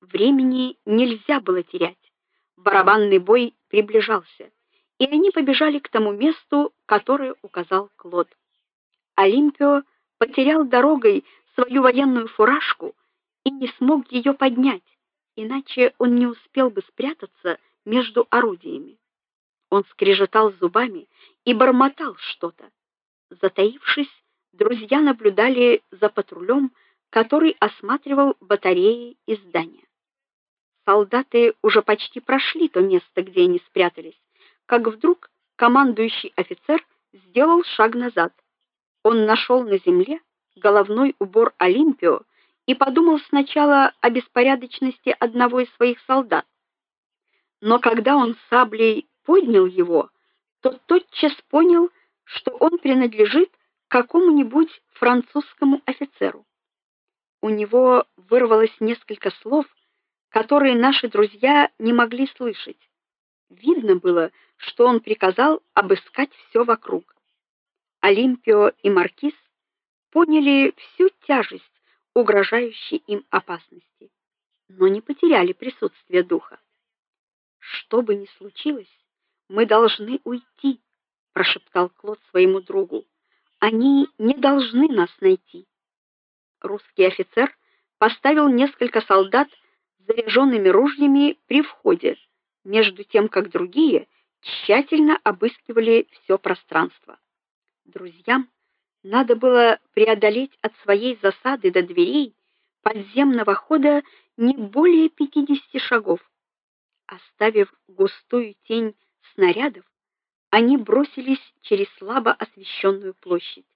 Времени нельзя было терять. Барабанный бой приближался, и они побежали к тому месту, которое указал Клод. Олимпио потерял дорогой свою военную фуражку и не смог ее поднять, иначе он не успел бы спрятаться между орудиями. Он скрежетал зубами и бормотал что-то. Затаившись, друзья наблюдали за патрулем, который осматривал батареи и здания. Солдаты уже почти прошли то место, где они спрятались, как вдруг командующий офицер сделал шаг назад. Он нашел на земле головной убор Олимпио и подумал сначала о беспорядочности одного из своих солдат. Но когда он саблей поднял его, то тотчас понял, что он принадлежит какому-нибудь французскому офицеру. У него вырвалось несколько слов, которые наши друзья не могли слышать. Видно было, что он приказал обыскать все вокруг. Олимпио и маркиз поняли всю тяжесть угрожающей им опасности, но не потеряли присутствие духа. Что бы ни случилось, мы должны уйти, прошептал Клод своему другу. Они не должны нас найти. Русский офицер поставил несколько солдат заряженными ружьями при входе, между тем как другие тщательно обыскивали все пространство. Друзьям надо было преодолеть от своей засады до дверей подземного хода не более 50 шагов. Оставив густую тень снарядов, они бросились через слабо освещенную площадь.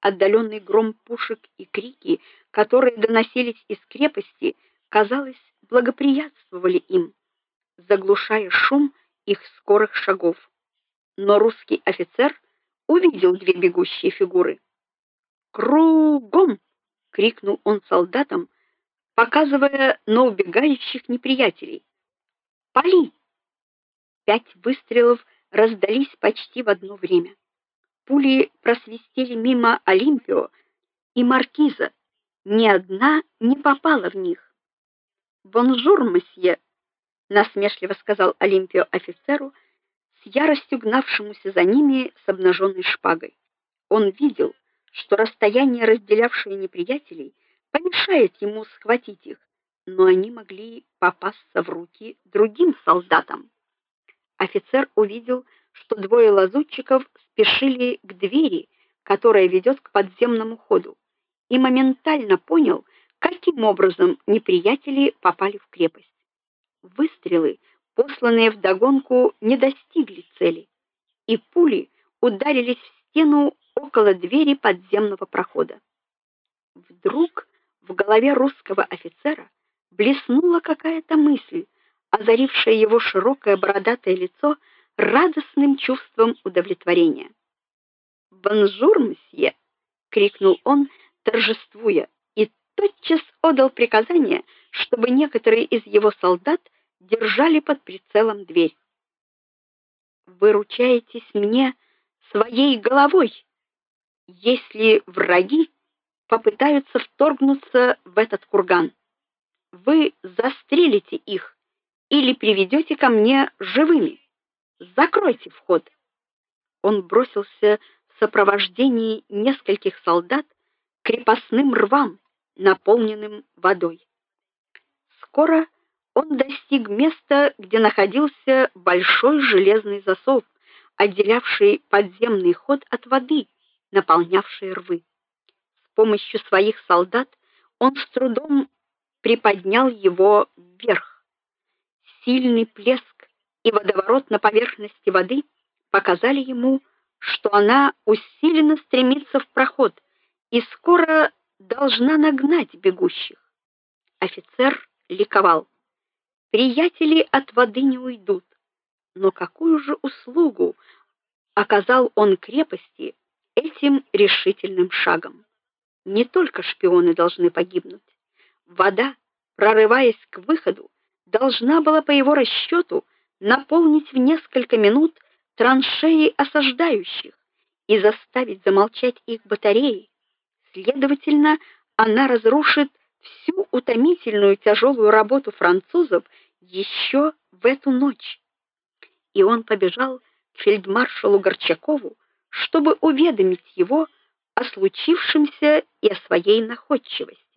Отдаленный гром пушек и крики, которые доносились из крепости, казалось, благоприятствовали им, заглушая шум их скорых шагов. Но русский офицер увидел две бегущие фигуры. "Кругом!" крикнул он солдатам, показывая на убегающих неприятелей. "Пали!" Пять выстрелов раздались почти в одно время. Пули просвистели мимо Олимпио и маркиза. Ни одна не попала в них. "Бонжур, месье", насмешливо сказал Олимпио офицеру, с яростью гнавшемуся за ними с обнаженной шпагой. Он видел, что расстояние, разделявшее неприятелей, помешает ему схватить их, но они могли попасться в руки другим солдатам. Офицер увидел, что двое лазутчиков спешили к двери, которая ведет к подземному ходу, и моментально понял, каким образом неприятели попали в крепость. Выстрелы посланные в догонку, не достигли цели, и пули ударились в стену около двери подземного прохода. Вдруг в голове русского офицера блеснула какая-то мысль, озарившая его широкое бородатое лицо радостным чувством удовлетворения. "Бонжур, месье!" крикнул он, торжествуя, тотчас отдал приказание, чтобы некоторые из его солдат держали под прицелом дверь. Вы ручаетесь мне своей головой, если враги попытаются вторгнуться в этот курган. Вы застрелите их или приведете ко мне живыми. Закройте вход. Он бросился в сопровождении нескольких солдат к крепостным рвам, наполненным водой. Скоро он достиг места, где находился большой железный засов, отделявший подземный ход от воды, наполнявшей рвы. С помощью своих солдат он с трудом приподнял его вверх. Сильный плеск и водоворот на поверхности воды показали ему, что она усиленно стремится в проход и скоро должна нагнать бегущих. Офицер ликовал. Приятели от воды не уйдут. Но какую же услугу оказал он крепости этим решительным шагом? Не только шпионы должны погибнуть. Вода, прорываясь к выходу, должна была по его расчету наполнить в несколько минут траншеи осаждающих и заставить замолчать их батареи. Следовательно, она разрушит всю утомительную тяжелую работу французов еще в эту ночь. И он побежал к фельдмаршалу Горчакову, чтобы уведомить его о случившемся и о своей находчивости.